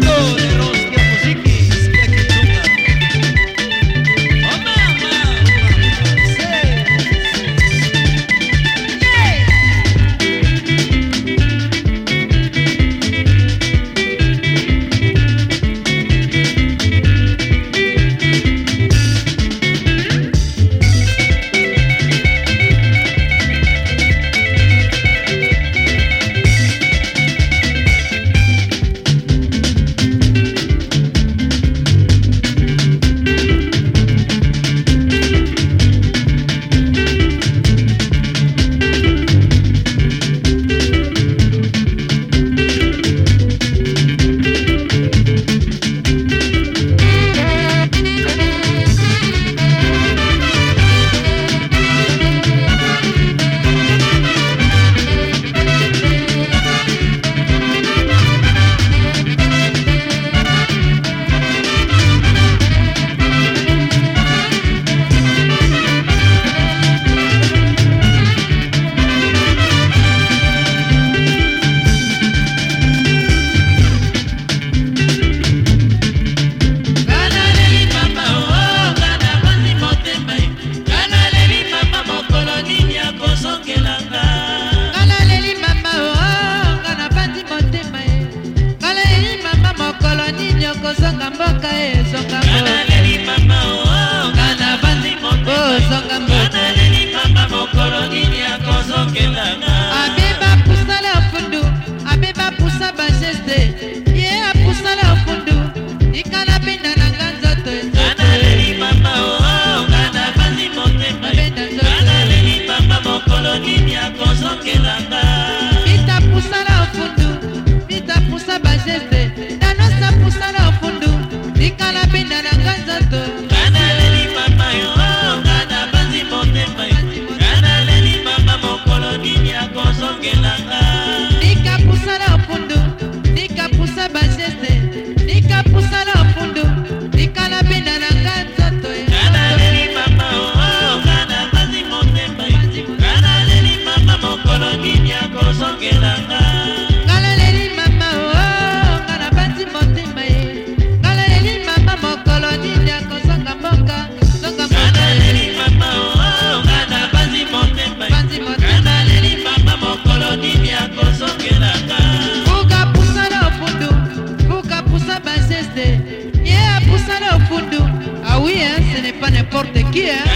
todo yeah.